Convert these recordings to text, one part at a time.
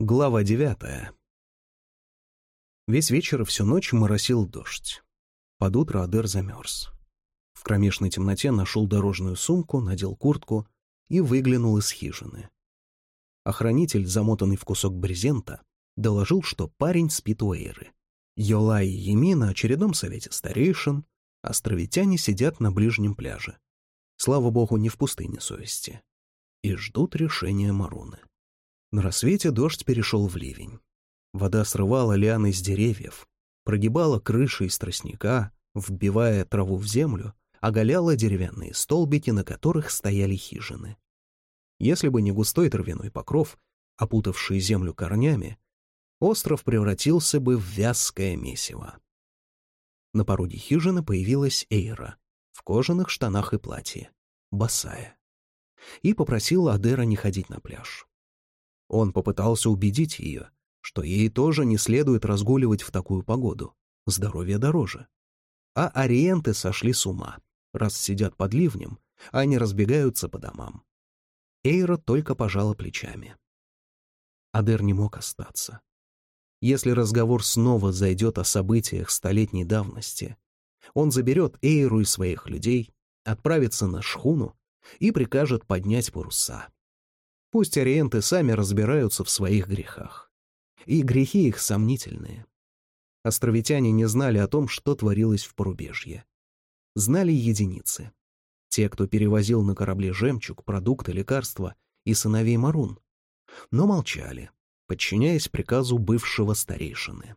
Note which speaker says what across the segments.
Speaker 1: Глава девятая. Весь вечер и всю ночь моросил дождь. Под утро Адер замерз. В кромешной темноте нашел дорожную сумку, надел куртку и выглянул из хижины. Охранитель, замотанный в кусок брезента, доложил, что парень спит у Эйры. Йола и Еми на очередном совете старейшин, островитяне сидят на ближнем пляже. Слава богу, не в пустыне совести. И ждут решения Маруны. На рассвете дождь перешел в ливень. Вода срывала лианы с деревьев, прогибала крыши из тростника, вбивая траву в землю, оголяла деревянные столбики, на которых стояли хижины. Если бы не густой травяной покров, опутавший землю корнями, остров превратился бы в вязкое месиво. На пороге хижины появилась Эйра в кожаных штанах и платье, босая, и попросила Адера не ходить на пляж. Он попытался убедить ее, что ей тоже не следует разгуливать в такую погоду. Здоровье дороже. А ориенты сошли с ума. Раз сидят под ливнем, они разбегаются по домам. Эйра только пожала плечами. Адер не мог остаться. Если разговор снова зайдет о событиях столетней давности, он заберет Эйру и своих людей, отправится на шхуну и прикажет поднять паруса. Пусть ориенты сами разбираются в своих грехах. И грехи их сомнительные. Островитяне не знали о том, что творилось в порубежье. Знали единицы. Те, кто перевозил на корабле жемчуг, продукты, лекарства и сыновей Марун. Но молчали, подчиняясь приказу бывшего старейшины.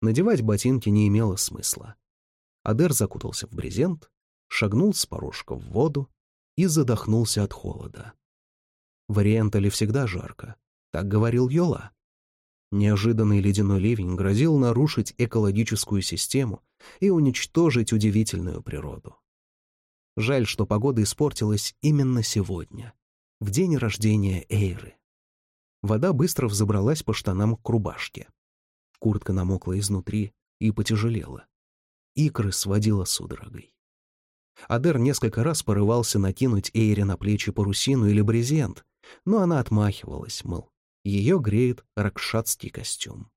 Speaker 1: Надевать ботинки не имело смысла. Адер закутался в брезент, шагнул с порожка в воду и задохнулся от холода. В Ориентале всегда жарко, так говорил Йола. Неожиданный ледяной ливень грозил нарушить экологическую систему и уничтожить удивительную природу. Жаль, что погода испортилась именно сегодня, в день рождения Эйры. Вода быстро взобралась по штанам к рубашке. Куртка намокла изнутри и потяжелела. Икры сводила судорогой. Адер несколько раз порывался накинуть Эйре на плечи парусину или брезент, но она отмахивалась, мол, ее греет ракшатский костюм.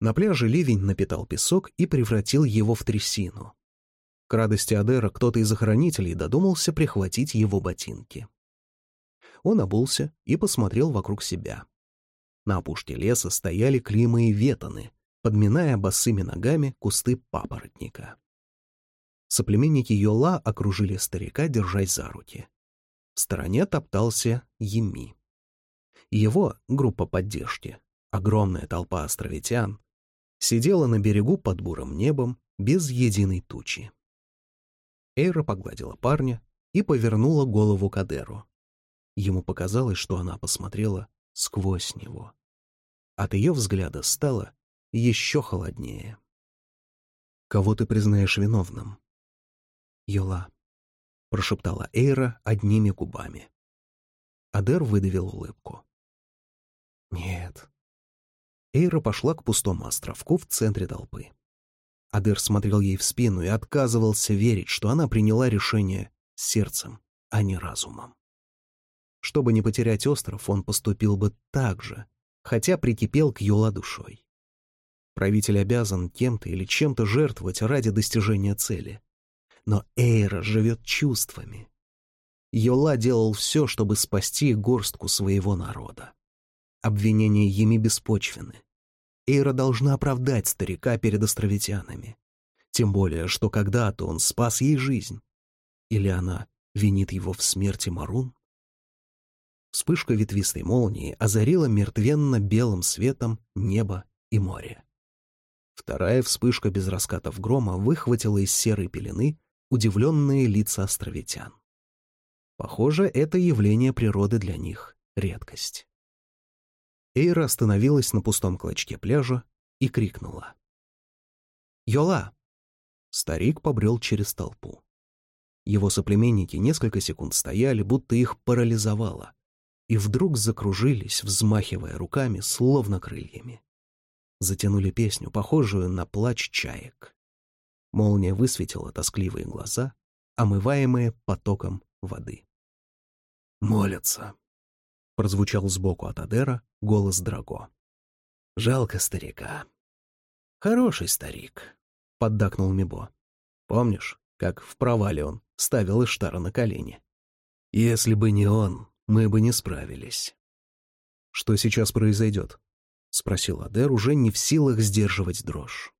Speaker 1: На пляже ливень напитал песок и превратил его в трясину. К радости Адера кто-то из охранителей додумался прихватить его ботинки. Он обулся и посмотрел вокруг себя. На опушке леса стояли климы и ветаны, подминая босыми ногами кусты папоротника. Соплеменники Йола окружили старика, держась за руки. В стороне топтался Еми. Его группа поддержки, огромная толпа островитян, сидела на берегу под бурым небом без единой тучи. Эйра погладила парня и повернула голову к Адеру. Ему показалось, что она посмотрела сквозь него. От ее взгляда стало еще холоднее. «Кого ты признаешь виновным?» «Юла», прошептала Эйра одними губами. Адер выдавил улыбку. «Нет». Эйра пошла к пустому островку в центре толпы. Адер смотрел ей в спину и отказывался верить, что она приняла решение сердцем, а не разумом. Чтобы не потерять остров, он поступил бы так же, хотя прикипел к Юла душой. Правитель обязан кем-то или чем-то жертвовать ради достижения цели но Эйра живет чувствами. Йола делал все, чтобы спасти горстку своего народа. Обвинения Еми беспочвены. Эйра должна оправдать старика перед островитянами. Тем более, что когда-то он спас ей жизнь. Или она винит его в смерти Марун? Вспышка ветвистой молнии озарила мертвенно-белым светом небо и море. Вторая вспышка без раскатов грома выхватила из серой пелены удивленные лица островитян. Похоже, это явление природы для них — редкость. Эйра остановилась на пустом клочке пляжа и крикнула. «Йола!» Старик побрел через толпу. Его соплеменники несколько секунд стояли, будто их парализовало, и вдруг закружились, взмахивая руками, словно крыльями. Затянули песню, похожую на плач чаек. Молния высветила тоскливые глаза, омываемые потоком воды. «Молятся», — прозвучал сбоку от Адера голос Драго. «Жалко старика». «Хороший старик», — поддакнул Мибо. «Помнишь, как в провале он ставил Иштара на колени? Если бы не он, мы бы не справились». «Что сейчас произойдет?» — спросил Адер, уже не в силах сдерживать дрожь.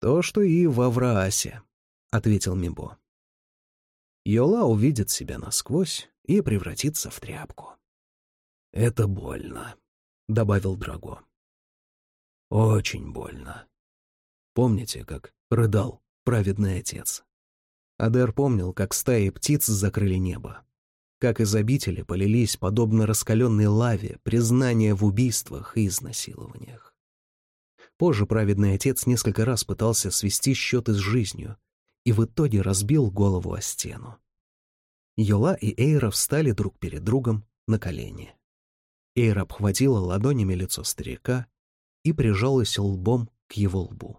Speaker 1: «То, что и в Авраасе», — ответил Мибо. Йола увидит себя насквозь и превратится в тряпку. «Это больно», — добавил Драго. «Очень больно. Помните, как рыдал праведный отец?» Адер помнил, как стаи птиц закрыли небо, как из обители полились, подобно раскаленной лаве, признания в убийствах и изнасилованиях. Позже праведный отец несколько раз пытался свести счеты с жизнью и в итоге разбил голову о стену. Йола и Эйра встали друг перед другом на колени. Эйра обхватила ладонями лицо старика и прижалась лбом к его лбу.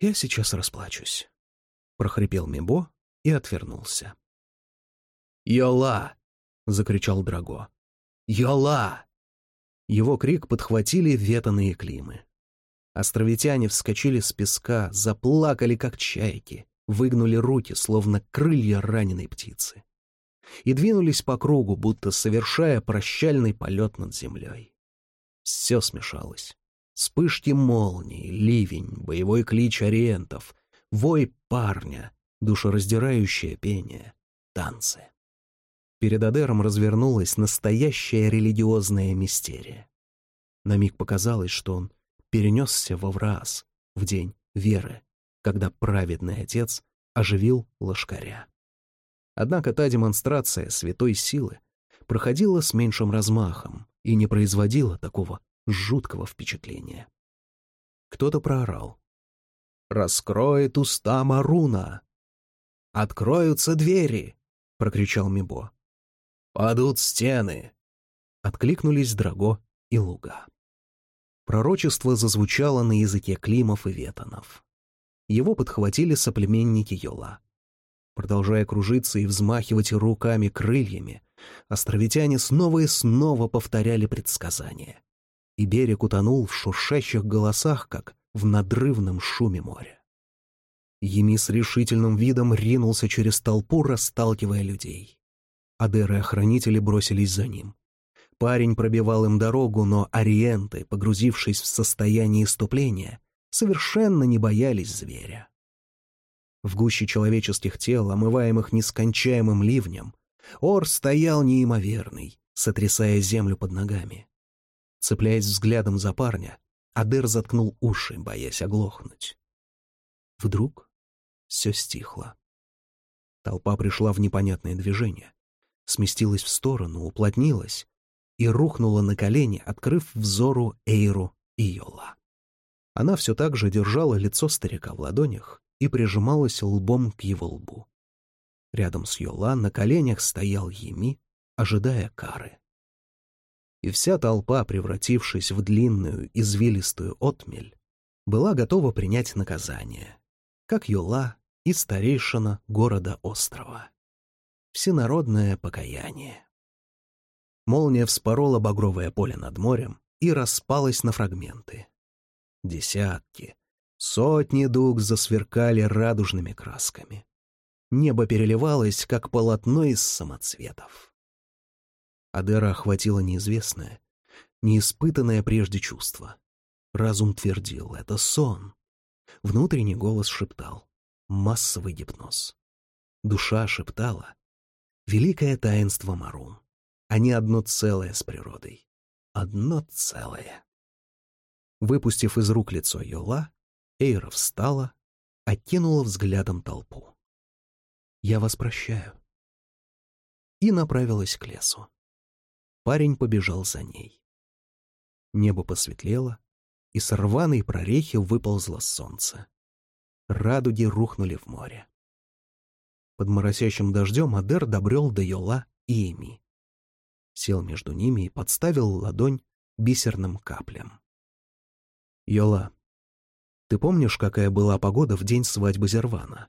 Speaker 1: «Я сейчас расплачусь», — прохрипел Мебо и отвернулся. «Йола!» — закричал Драго. «Йола!» Его крик подхватили ветаные климы. Островитяне вскочили с песка, заплакали, как чайки, выгнули руки, словно крылья раненой птицы, и двинулись по кругу, будто совершая прощальный полет над землей. Все смешалось. Вспышки молний, ливень, боевой клич ориентов, вой парня, душераздирающее пение, танцы. Перед Адером развернулась настоящая религиозная мистерия. На миг показалось, что он перенесся во враз, в день веры, когда праведный отец оживил лошкаря. Однако та демонстрация святой силы проходила с меньшим размахом и не производила такого жуткого впечатления. Кто-то проорал. «Раскроет уста Маруна!» «Откроются двери!» — прокричал Мибо. «Падут стены!» — откликнулись Драго и Луга. Пророчество зазвучало на языке Климов и Ветанов. Его подхватили соплеменники Йола. Продолжая кружиться и взмахивать руками-крыльями, островитяне снова и снова повторяли предсказания. И берег утонул в шуршащих голосах, как в надрывном шуме моря. Еми с решительным видом ринулся через толпу, расталкивая людей. Адеры-охранители бросились за ним. Парень пробивал им дорогу, но ориенты, погрузившись в состояние иступления, совершенно не боялись зверя. В гуще человеческих тел, омываемых нескончаемым ливнем, ор стоял неимоверный, сотрясая землю под ногами. Цепляясь взглядом за парня, Адер заткнул уши, боясь оглохнуть. Вдруг все стихло. Толпа пришла в непонятное движение, сместилась в сторону, уплотнилась, и рухнула на колени, открыв взору Эйру и Йола. Она все так же держала лицо старика в ладонях и прижималась лбом к его лбу. Рядом с Йола на коленях стоял Еми, ожидая кары. И вся толпа, превратившись в длинную извилистую отмель, была готова принять наказание, как Йола и старейшина города-острова. Всенародное покаяние. Молния вспорола багровое поле над морем и распалась на фрагменты. Десятки, сотни дуг засверкали радужными красками. Небо переливалось, как полотно из самоцветов. Адера охватило неизвестное, неиспытанное прежде чувство. Разум твердил — это сон. Внутренний голос шептал — массовый гипноз. Душа шептала — великое таинство Марун. Они одно целое с природой. Одно целое. Выпустив из рук лицо Йола, Эйра встала, окинула взглядом толпу. «Я вас прощаю». И направилась к лесу. Парень побежал за ней. Небо посветлело, и с рваной прорехи выползло солнце. Радуги рухнули в море. Под моросящим дождем Адер добрел до Йола и Эми сел между ними и подставил ладонь бисерным каплям. «Йола, ты помнишь, какая была погода в день свадьбы Зервана?»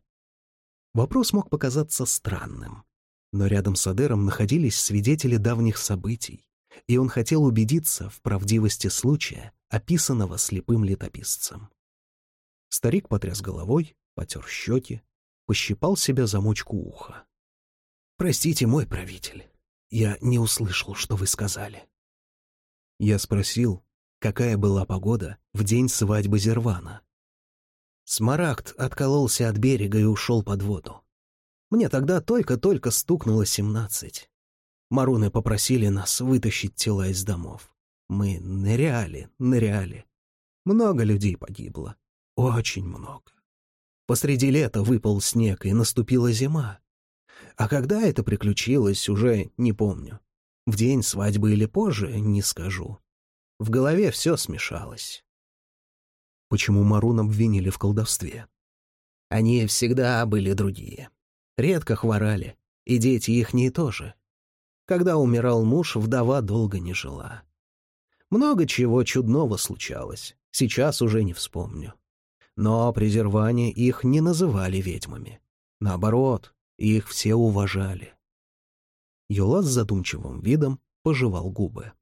Speaker 1: Вопрос мог показаться странным, Но рядом с Адером находились свидетели давних событий, и он хотел убедиться в правдивости случая, описанного слепым летописцем. Старик потряс головой, потер щеки, пощипал себя замочку уха. «Простите, мой правитель, я не услышал, что вы сказали». Я спросил, какая была погода в день свадьбы Зервана. Смарагд откололся от берега и ушел под воду. Мне тогда только-только стукнуло семнадцать. Маруны попросили нас вытащить тела из домов. Мы ныряли, ныряли. Много людей погибло. Очень много. Посреди лета выпал снег, и наступила зима. А когда это приключилось, уже не помню. В день свадьбы или позже, не скажу. В голове все смешалось. Почему Марун обвинили в колдовстве? Они всегда были другие. Редко хворали, и дети ихние тоже. Когда умирал муж, вдова долго не жила. Много чего чудного случалось, сейчас уже не вспомню. Но при их не называли ведьмами. Наоборот, их все уважали. Юла с задумчивым видом пожевал губы.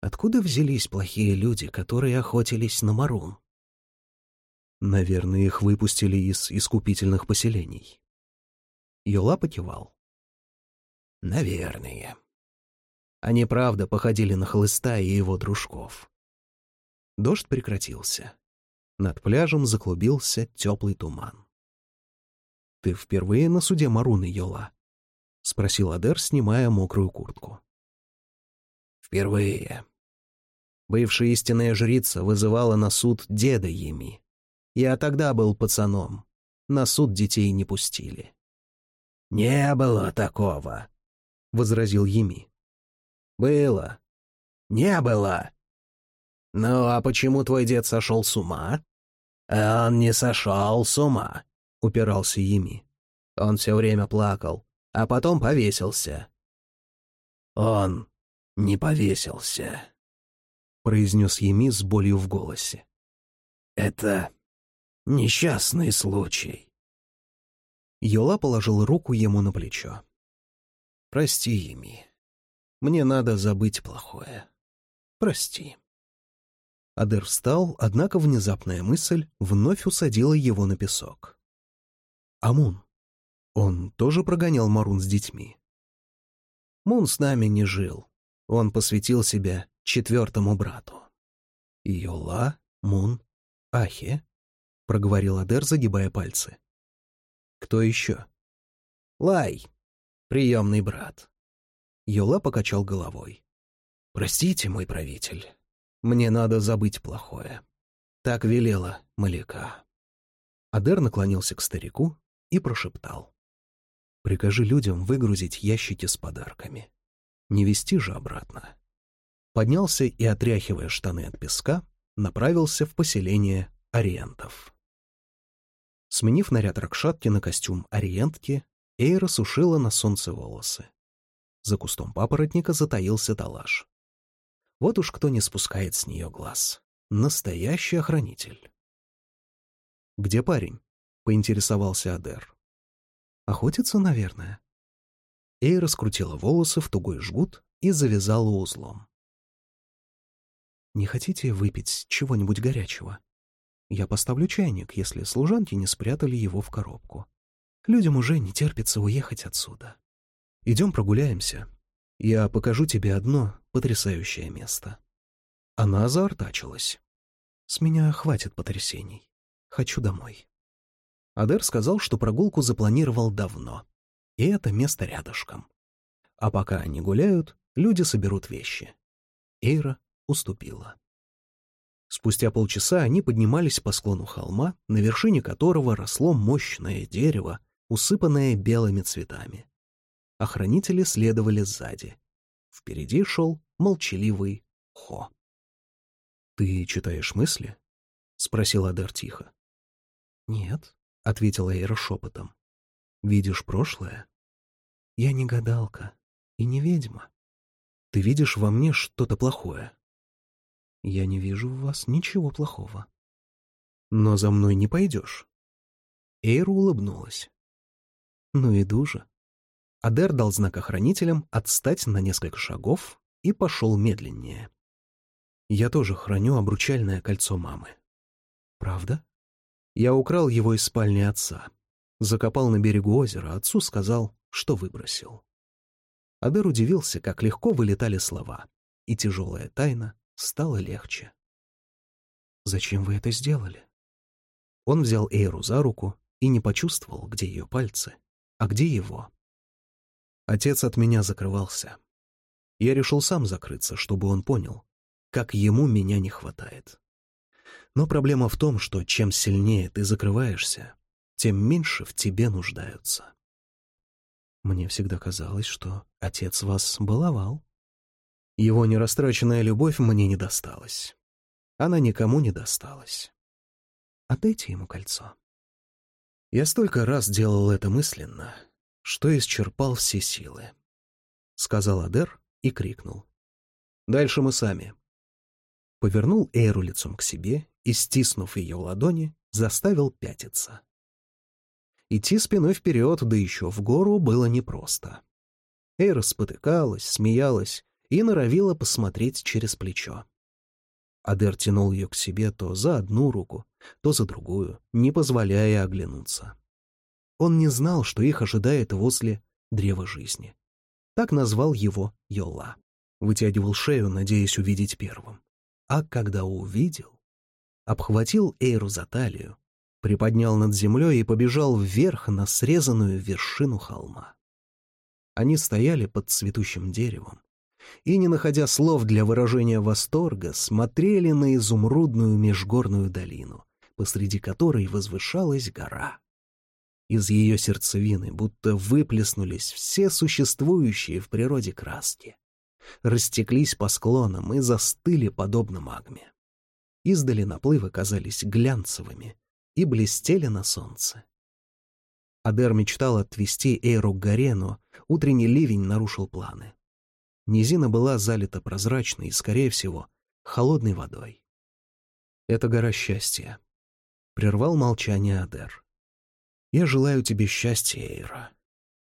Speaker 1: Откуда взялись плохие люди, которые охотились на Марун? Наверное, их выпустили из искупительных поселений. Юла покивал. Наверное. Они правда походили на хлыста и его дружков. Дождь прекратился. Над пляжем заклубился теплый туман. «Ты впервые на суде Маруны, Йола?» — спросил Адер, снимая мокрую куртку. «Впервые», Бывшая истинная жрица вызывала на суд деда Еми. Я тогда был пацаном. На суд детей не пустили. «Не было такого», — возразил Еми. «Было. Не было. Ну а почему твой дед сошел с ума?» «Он не сошел с ума», — упирался Еми. Он все время плакал, а потом повесился. «Он не повесился», — произнес Еми с болью в голосе. «Это несчастный случай». Йола положил руку ему на плечо. «Прости, Еми. Мне надо забыть плохое. Прости». Адер встал, однако внезапная мысль вновь усадила его на песок. «Амун. Он тоже прогонял Марун с детьми?» «Мун с нами не жил. Он посвятил себя четвертому брату. «Йола, Мун, Ахе», — проговорил Адер, загибая пальцы. «Кто еще?» «Лай, приемный брат». Йола покачал головой. «Простите, мой правитель, мне надо забыть плохое. Так велела Маляка». Адер наклонился к старику и прошептал. «Прикажи людям выгрузить ящики с подарками. Не вести же обратно» поднялся и, отряхивая штаны от песка, направился в поселение ориентов. Сменив наряд Ракшатки на костюм ориентки, Эйра сушила на солнце волосы. За кустом папоротника затаился талаш. Вот уж кто не спускает с нее глаз. Настоящий охранитель. «Где парень?» — поинтересовался Адер. «Охотится, наверное». Эйра скрутила волосы в тугой жгут и завязала узлом. Не хотите выпить чего-нибудь горячего? Я поставлю чайник, если служанки не спрятали его в коробку. Людям уже не терпится уехать отсюда. Идем прогуляемся. Я покажу тебе одно потрясающее место. Она заортачилась. С меня хватит потрясений. Хочу домой. Адер сказал, что прогулку запланировал давно. И это место рядышком. А пока они гуляют, люди соберут вещи. Эйра уступила. Спустя полчаса они поднимались по склону холма, на вершине которого росло мощное дерево, усыпанное белыми цветами. Охранители следовали сзади. Впереди шел молчаливый Хо. «Ты читаешь мысли?» — спросил Адар тихо. «Нет», — ответила Эйра шепотом. «Видишь прошлое? Я не гадалка и не ведьма. Ты видишь во мне что-то плохое. Я не вижу в вас ничего плохого. Но за мной не пойдешь. Эйра улыбнулась. Ну иду же. Адер дал знак охранителям отстать на несколько шагов и пошел медленнее. Я тоже храню обручальное кольцо мамы. Правда? Я украл его из спальни отца. Закопал на берегу озера, отцу сказал, что выбросил. Адер удивился, как легко вылетали слова, и тяжелая тайна стала легче. «Зачем вы это сделали?» Он взял Эйру за руку и не почувствовал, где ее пальцы, а где его. Отец от меня закрывался. Я решил сам закрыться, чтобы он понял, как ему меня не хватает. Но проблема в том, что чем сильнее ты закрываешься, тем меньше в тебе нуждаются. Мне всегда казалось, что отец вас баловал. Его нерастраченная любовь мне не досталась. Она никому не досталась. Отдайте ему кольцо. Я столько раз делал это мысленно, что исчерпал все силы. Сказал Адер и крикнул. Дальше мы сами. Повернул Эйру лицом к себе и, стиснув ее ладони, заставил пятиться. Идти спиной вперед, да еще в гору, было непросто. Эйра спотыкалась, смеялась и норовила посмотреть через плечо. Адер тянул ее к себе то за одну руку, то за другую, не позволяя оглянуться. Он не знал, что их ожидает возле древа жизни. Так назвал его Йола. Вытягивал шею, надеясь увидеть первым. А когда увидел, обхватил Эйру за талию, приподнял над землей и побежал вверх на срезанную вершину холма. Они стояли под цветущим деревом и, не находя слов для выражения восторга, смотрели на изумрудную межгорную долину, посреди которой возвышалась гора. Из ее сердцевины будто выплеснулись все существующие в природе краски, растеклись по склонам и застыли подобно магме. Издали наплывы казались глянцевыми, и блестели на солнце. Адер мечтал отвести Эйру к горе, но утренний ливень нарушил планы. Низина была залита прозрачной и, скорее всего, холодной водой. «Это гора счастья», — прервал молчание Адер. «Я желаю тебе счастья, Эйра.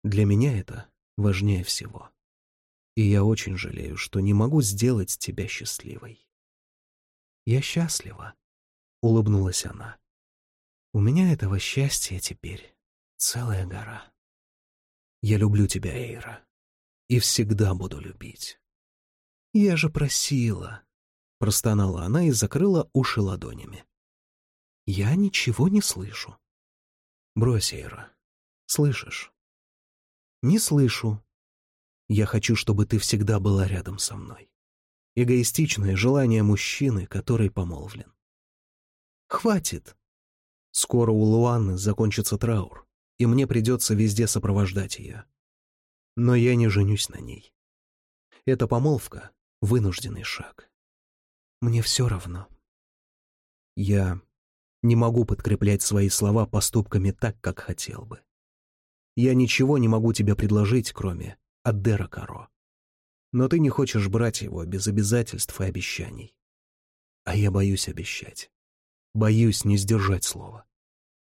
Speaker 1: Для меня это важнее всего. И я очень жалею, что не могу сделать тебя счастливой». «Я счастлива», — улыбнулась она. У меня этого счастья теперь целая гора. Я люблю тебя, Эйра, и всегда буду любить. Я же просила, простонала она и закрыла уши ладонями. Я ничего не слышу. Брось, Эйра. Слышишь? Не слышу. Я хочу, чтобы ты всегда была рядом со мной. Эгоистичное желание мужчины, который помолвлен. Хватит, Скоро у Луанны закончится траур, и мне придется везде сопровождать ее. Но я не женюсь на ней. Эта помолвка — вынужденный шаг. Мне все равно. Я не могу подкреплять свои слова поступками так, как хотел бы. Я ничего не могу тебе предложить, кроме Аддера Каро. Но ты не хочешь брать его без обязательств и обещаний. А я боюсь обещать. Боюсь не сдержать слова.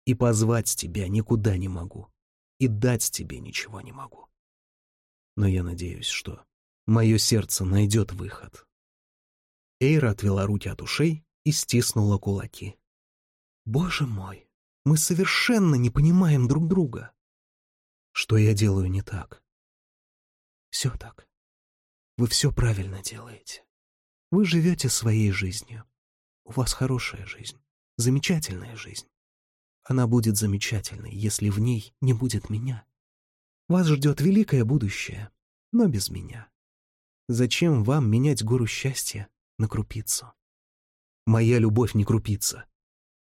Speaker 1: И позвать тебя никуда не могу. И дать тебе ничего не могу. Но я надеюсь, что мое сердце найдет выход. Эйра отвела руки от ушей и стиснула кулаки. «Боже мой, мы совершенно не понимаем друг друга. Что я делаю не так?» «Все так. Вы все правильно делаете. Вы живете своей жизнью. У вас хорошая жизнь замечательная жизнь. Она будет замечательной, если в ней не будет меня. Вас ждет великое будущее, но без меня. Зачем вам менять гору счастья на крупицу? Моя любовь не крупица.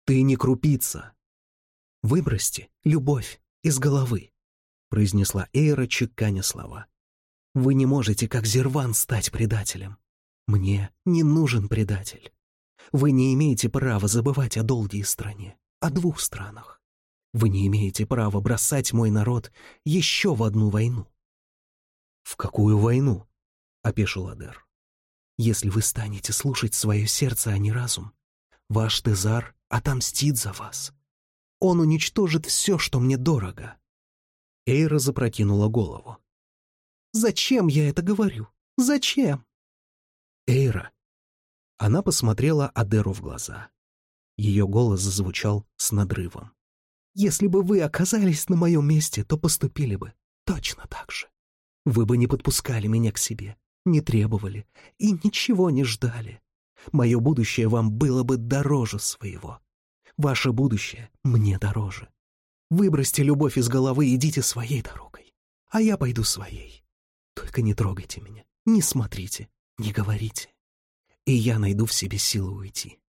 Speaker 1: Ты не крупица. Выбросьте любовь из головы, произнесла Эйра, чеканя слова. Вы не можете, как Зерван, стать предателем. Мне не нужен предатель. Вы не имеете права забывать о долгие стране, о двух странах. Вы не имеете права бросать мой народ еще в одну войну. «В какую войну?» — опешил Адер. «Если вы станете слушать свое сердце, а не разум, ваш Тезар отомстит за вас. Он уничтожит все, что мне дорого». Эйра запрокинула голову. Зачем я это говорю? Зачем?» «Эйра». Она посмотрела Адеру в глаза. Ее голос зазвучал с надрывом. «Если бы вы оказались на моем месте, то поступили бы точно так же. Вы бы не подпускали меня к себе, не требовали и ничего не ждали. Мое будущее вам было бы дороже своего. Ваше будущее мне дороже. Выбросьте любовь из головы идите своей дорогой, а я пойду своей. Только не трогайте меня, не смотрите, не говорите. И я найду в себе силы уйти.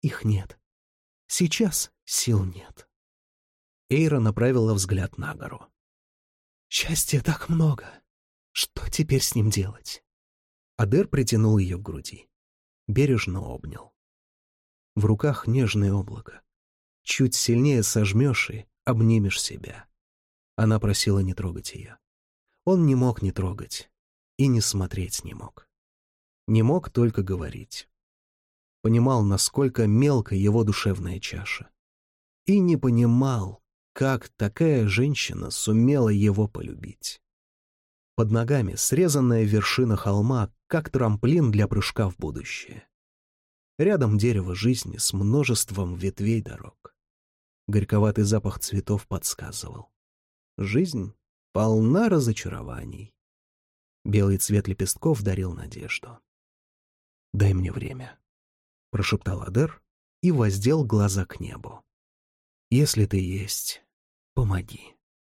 Speaker 1: Их нет. Сейчас сил нет. Эйра направила взгляд на гору. «Счастья так много. Что теперь с ним делать?» Адер притянул ее к груди. Бережно обнял. В руках нежное облако. Чуть сильнее сожмешь и обнимешь себя. Она просила не трогать ее. Он не мог не трогать и не смотреть не мог. Не мог только говорить. Понимал, насколько мелка его душевная чаша. И не понимал, как такая женщина сумела его полюбить. Под ногами срезанная вершина холма, как трамплин для прыжка в будущее. Рядом дерево жизни с множеством ветвей дорог. Горьковатый запах цветов подсказывал. Жизнь полна разочарований. Белый цвет лепестков дарил надежду. «Дай мне время», — прошептал Адер и воздел глаза к небу. «Если ты есть, помоги».